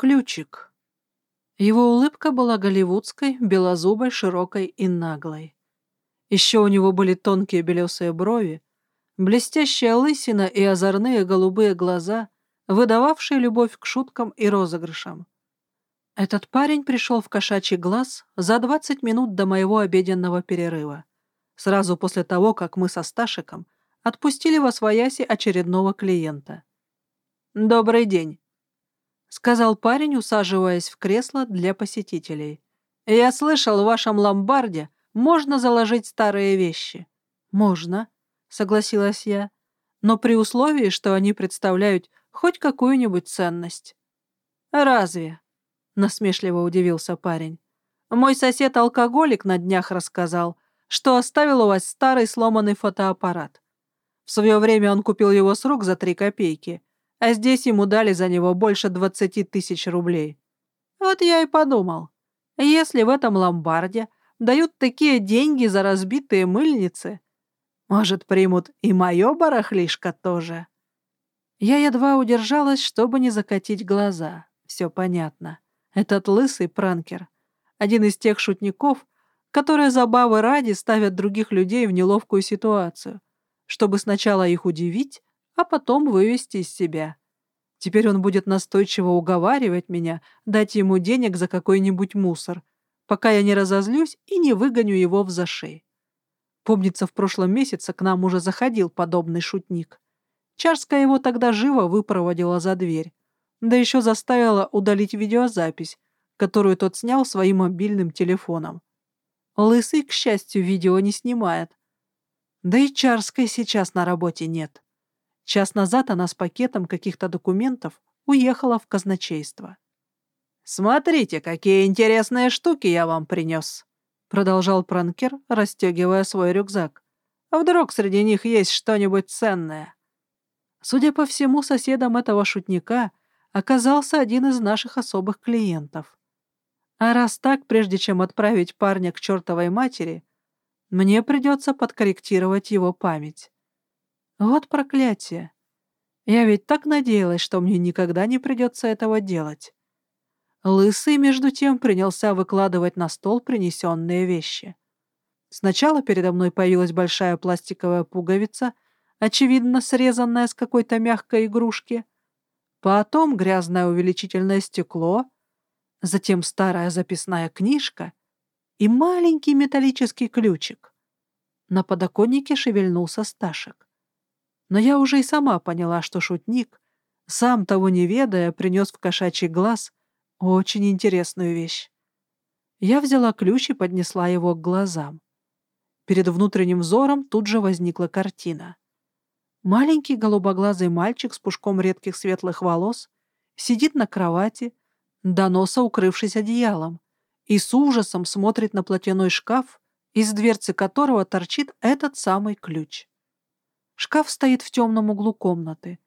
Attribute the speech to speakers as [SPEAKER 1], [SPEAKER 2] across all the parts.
[SPEAKER 1] Ключик. Его улыбка была голливудской, белозубой, широкой и наглой. Еще у него были тонкие белесые брови, блестящая лысина и озорные голубые глаза, выдававшие любовь к шуткам и розыгрышам. Этот парень пришел в кошачий глаз за 20 минут до моего обеденного перерыва, сразу после того, как мы со Сташиком отпустили во свояси очередного клиента. «Добрый день», — сказал парень, усаживаясь в кресло для посетителей. «Я слышал, в вашем ломбарде можно заложить старые вещи». «Можно», — согласилась я, «но при условии, что они представляют хоть какую-нибудь ценность». «Разве?» — насмешливо удивился парень. «Мой сосед-алкоголик на днях рассказал, что оставил у вас старый сломанный фотоаппарат. В свое время он купил его с рук за три копейки, а здесь ему дали за него больше двадцати тысяч рублей. Вот я и подумал, если в этом ломбарде дают такие деньги за разбитые мыльницы, может, примут и мое барахлишко тоже?» Я едва удержалась, чтобы не закатить глаза. Все понятно. Этот лысый пранкер. Один из тех шутников, которые забавы ради ставят других людей в неловкую ситуацию, чтобы сначала их удивить, а потом вывести из себя. Теперь он будет настойчиво уговаривать меня дать ему денег за какой-нибудь мусор, пока я не разозлюсь и не выгоню его в зашей. Помнится, в прошлом месяце к нам уже заходил подобный шутник. Чарская его тогда живо выпроводила за дверь, да еще заставила удалить видеозапись, которую тот снял своим мобильным телефоном. Лысый, к счастью, видео не снимает. Да и Чарской сейчас на работе нет. Час назад она с пакетом каких-то документов уехала в казначейство. «Смотрите, какие интересные штуки я вам принес», — продолжал пранкер, расстегивая свой рюкзак. «А вдруг среди них есть что-нибудь ценное?» Судя по всему, соседом этого шутника оказался один из наших особых клиентов. А раз так, прежде чем отправить парня к чертовой матери, мне придется подкорректировать его память. Вот проклятие. Я ведь так надеялась, что мне никогда не придется этого делать. Лысый, между тем, принялся выкладывать на стол принесенные вещи. Сначала передо мной появилась большая пластиковая пуговица, очевидно, срезанная с какой-то мягкой игрушки, потом грязное увеличительное стекло, затем старая записная книжка и маленький металлический ключик. На подоконнике шевельнулся Сташек. Но я уже и сама поняла, что шутник, сам того не ведая, принес в кошачий глаз очень интересную вещь. Я взяла ключ и поднесла его к глазам. Перед внутренним взором тут же возникла картина. Маленький голубоглазый мальчик с пушком редких светлых волос сидит на кровати, до носа укрывшись одеялом, и с ужасом смотрит на платяной шкаф, из дверцы которого торчит этот самый ключ. Шкаф стоит в темном углу комнаты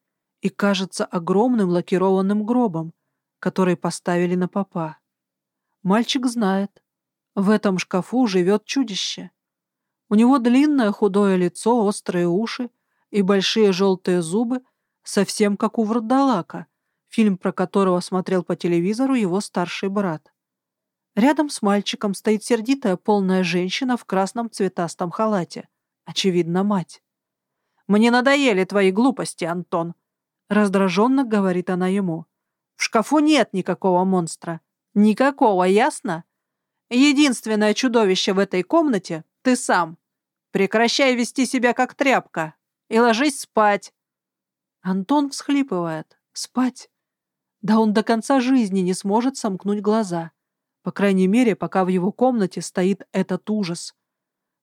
[SPEAKER 1] и кажется огромным лакированным гробом, который поставили на попа. Мальчик знает, в этом шкафу живет чудище. У него длинное худое лицо, острые уши и большие желтые зубы, совсем как у Вурдалака, фильм про которого смотрел по телевизору его старший брат. Рядом с мальчиком стоит сердитая полная женщина в красном цветастом халате, очевидно, мать. Мне надоели твои глупости, Антон», — раздраженно говорит она ему. «В шкафу нет никакого монстра. Никакого, ясно? Единственное чудовище в этой комнате — ты сам. Прекращай вести себя как тряпка и ложись спать». Антон всхлипывает. «Спать?» Да он до конца жизни не сможет сомкнуть глаза. По крайней мере, пока в его комнате стоит этот ужас.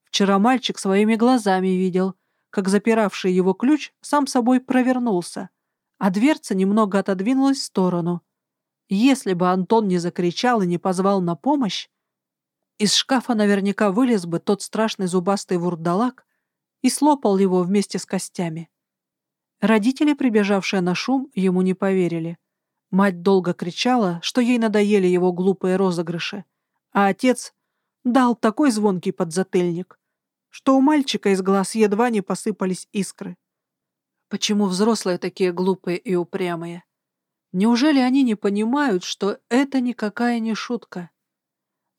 [SPEAKER 1] Вчера мальчик своими глазами видел, как запиравший его ключ сам собой провернулся, а дверца немного отодвинулась в сторону. Если бы Антон не закричал и не позвал на помощь, из шкафа наверняка вылез бы тот страшный зубастый вурдалак и слопал его вместе с костями. Родители, прибежавшие на шум, ему не поверили. Мать долго кричала, что ей надоели его глупые розыгрыши, а отец дал такой звонкий подзатыльник, что у мальчика из глаз едва не посыпались искры. Почему взрослые такие глупые и упрямые? Неужели они не понимают, что это никакая не шутка?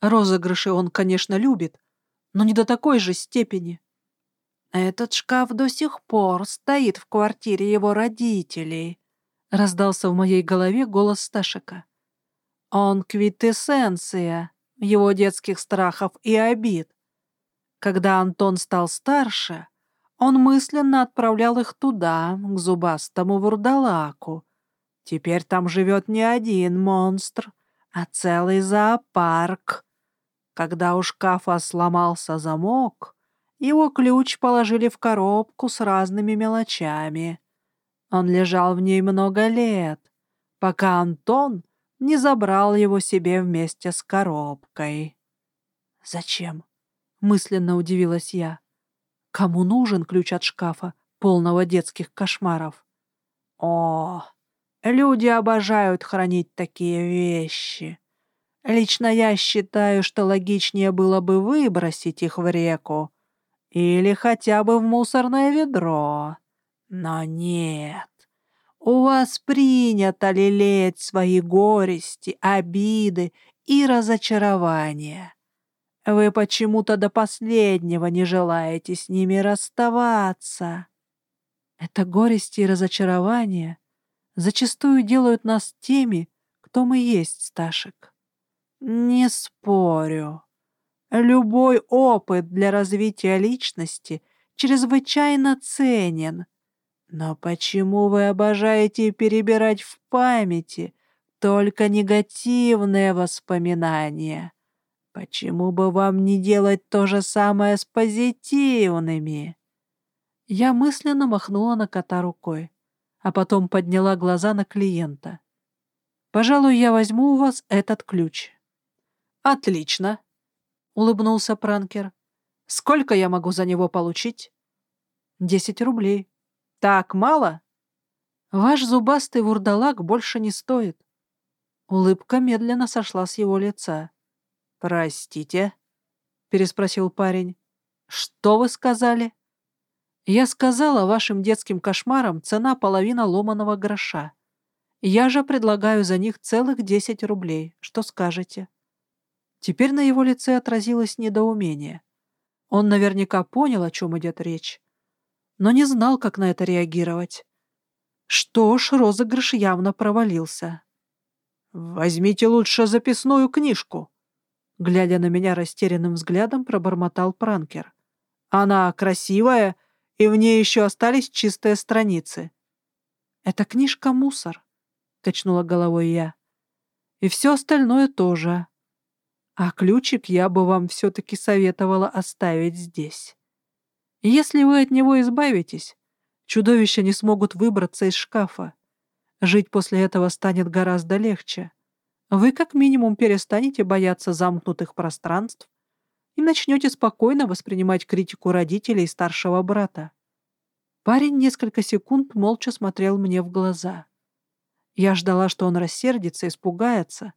[SPEAKER 1] Розыгрыши он, конечно, любит, но не до такой же степени.
[SPEAKER 2] «Этот шкаф до сих пор стоит в квартире его родителей», — раздался в моей голове голос Сташика. «Он квитэссенция его детских страхов и обид. Когда Антон стал старше, он мысленно отправлял их туда, к зубастому вурдалаку. Теперь там живет не один монстр, а целый зоопарк. Когда у шкафа сломался замок, его ключ положили в коробку с разными мелочами. Он лежал в ней много лет, пока Антон не забрал его себе вместе с коробкой.
[SPEAKER 1] «Зачем?» — мысленно удивилась я. «Кому нужен ключ от шкафа, полного детских кошмаров?»
[SPEAKER 2] «О, люди обожают хранить такие вещи. Лично я считаю, что логичнее было бы выбросить их в реку или хотя бы в мусорное ведро. Но нет. У вас принято лелеять свои горести, обиды и разочарования. Вы почему-то до последнего не желаете с ними расставаться.
[SPEAKER 1] Это горести и разочарования зачастую делают нас теми, кто мы есть, Сташек.
[SPEAKER 2] Не спорю. Любой опыт для развития личности чрезвычайно ценен. Но почему вы обожаете перебирать в памяти только негативные воспоминания? Почему бы вам не делать то же самое с позитивными?
[SPEAKER 1] Я мысленно махнула на кота рукой, а потом подняла глаза на клиента. «Пожалуй, я возьму у вас этот ключ».
[SPEAKER 2] «Отлично», — улыбнулся Пранкер. «Сколько я могу за него получить?»
[SPEAKER 1] «Десять рублей».
[SPEAKER 2] «Так мало?»
[SPEAKER 1] «Ваш зубастый вурдалак больше не стоит». Улыбка медленно сошла с его лица.
[SPEAKER 2] «Простите?» — переспросил парень. «Что вы сказали?»
[SPEAKER 1] «Я сказала вашим детским кошмарам цена половина ломаного гроша. Я же предлагаю за них целых десять рублей. Что скажете?» Теперь на его лице отразилось недоумение. Он наверняка понял, о чем идет речь, но не знал, как на это реагировать. Что ж, розыгрыш явно провалился.
[SPEAKER 2] «Возьмите лучше записную книжку»,
[SPEAKER 1] глядя на меня растерянным взглядом, пробормотал пранкер.
[SPEAKER 2] «Она красивая, и в ней еще остались чистые страницы».
[SPEAKER 1] «Эта книжка — мусор», — качнула головой я. «И все остальное тоже. А ключик я бы вам все-таки советовала оставить здесь. Если вы от него избавитесь, чудовища не смогут выбраться из шкафа. Жить после этого станет гораздо легче вы как минимум перестанете бояться замкнутых пространств и начнете спокойно воспринимать критику родителей и старшего брата. Парень несколько секунд молча смотрел мне в глаза. Я ждала, что он рассердится, испугается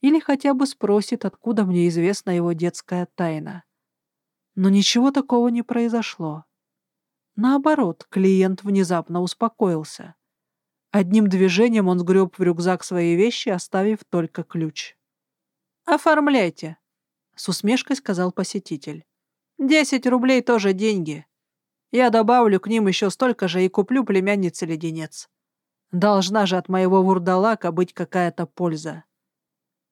[SPEAKER 1] или хотя бы спросит, откуда мне известна его детская тайна. Но ничего такого не произошло. Наоборот, клиент внезапно успокоился. Одним движением он сгреб в рюкзак свои вещи, оставив только ключ.
[SPEAKER 2] «Оформляйте», —
[SPEAKER 1] с усмешкой сказал посетитель.
[SPEAKER 2] «Десять рублей тоже деньги. Я добавлю к ним еще столько же и куплю племяннице леденец. Должна же от моего вурдалака быть какая-то польза».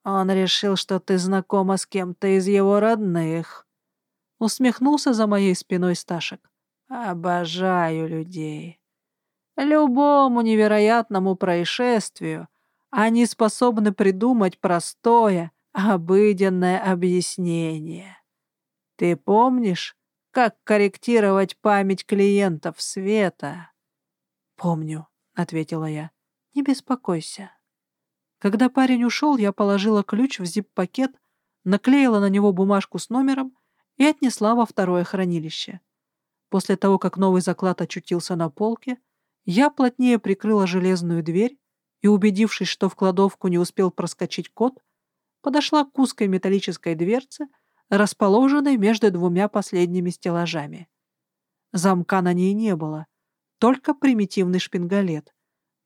[SPEAKER 2] Он решил, что ты знакома с кем-то из его родных. Усмехнулся за моей спиной Сташек. Обожаю людей. Любому невероятному происшествию они способны придумать простое, обыденное объяснение. Ты помнишь, как корректировать память клиентов Света?
[SPEAKER 1] «Помню», — ответила я. «Не беспокойся». Когда парень ушел, я положила ключ в зип-пакет, наклеила на него бумажку с номером и отнесла во второе хранилище. После того, как новый заклад очутился на полке, я плотнее прикрыла железную дверь и, убедившись, что в кладовку не успел проскочить кот, подошла к узкой металлической дверце, расположенной между двумя последними стеллажами. Замка на ней не было, только примитивный шпингалет,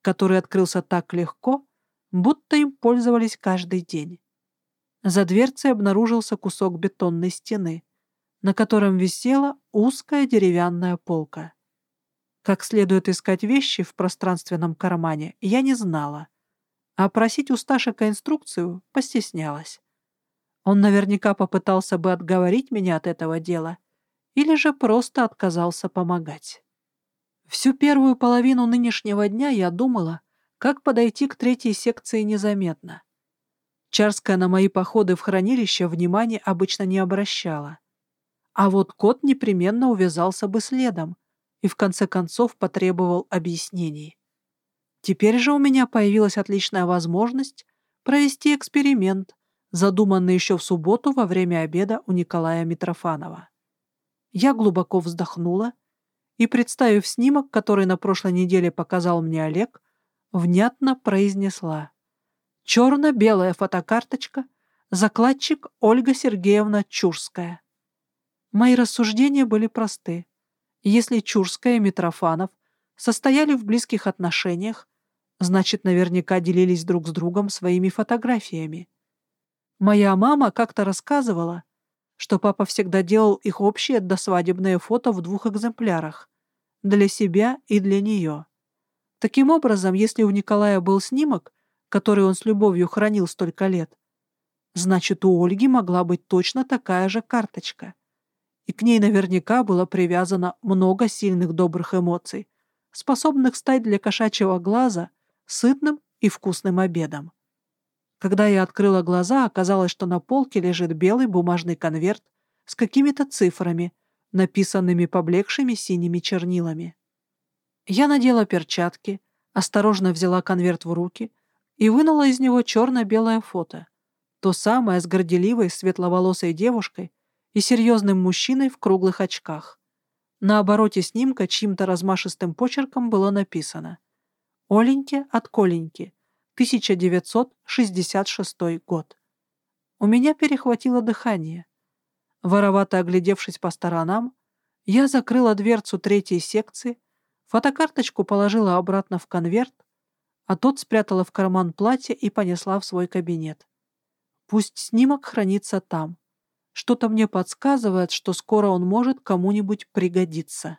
[SPEAKER 1] который открылся так легко, будто им пользовались каждый день. За дверцей обнаружился кусок бетонной стены, на котором висела узкая деревянная полка. Как следует искать вещи в пространственном кармане, я не знала, а просить у Сташика инструкцию постеснялась. Он наверняка попытался бы отговорить меня от этого дела или же просто отказался помогать. Всю первую половину нынешнего дня я думала, как подойти к третьей секции незаметно. Чарская на мои походы в хранилище внимания обычно не обращала. А вот кот непременно увязался бы следом и в конце концов потребовал объяснений. Теперь же у меня появилась отличная возможность провести эксперимент, задуманный еще в субботу во время обеда у Николая Митрофанова. Я глубоко вздохнула и, представив снимок, который на прошлой неделе показал мне Олег, внятно произнесла. Черно-белая фотокарточка, закладчик Ольга Сергеевна Чурская. Мои рассуждения были просты. Если Чурская и Митрофанов состояли в близких отношениях, значит, наверняка делились друг с другом своими фотографиями. Моя мама как-то рассказывала, что папа всегда делал их общие досвадебные фото в двух экземплярах — для себя и для нее. Таким образом, если у Николая был снимок, который он с любовью хранил столько лет, значит, у Ольги могла быть точно такая же карточка. И к ней наверняка было привязано много сильных добрых эмоций, способных стать для кошачьего глаза сытным и вкусным обедом. Когда я открыла глаза, оказалось, что на полке лежит белый бумажный конверт с какими-то цифрами, написанными поблекшими синими чернилами. Я надела перчатки, осторожно взяла конверт в руки и вынула из него черно-белое фото. То самое с горделивой светловолосой девушкой и серьезным мужчиной в круглых очках. На обороте снимка чьим-то размашистым почерком было написано «Оленьке от Коленьки, 1966 год. У меня перехватило дыхание. Воровато оглядевшись по сторонам, я закрыла дверцу третьей секции, фотокарточку положила обратно в конверт, а тот спрятала в карман платья и понесла в свой кабинет. Пусть снимок хранится там. Что-то мне подсказывает, что скоро он может кому-нибудь пригодиться.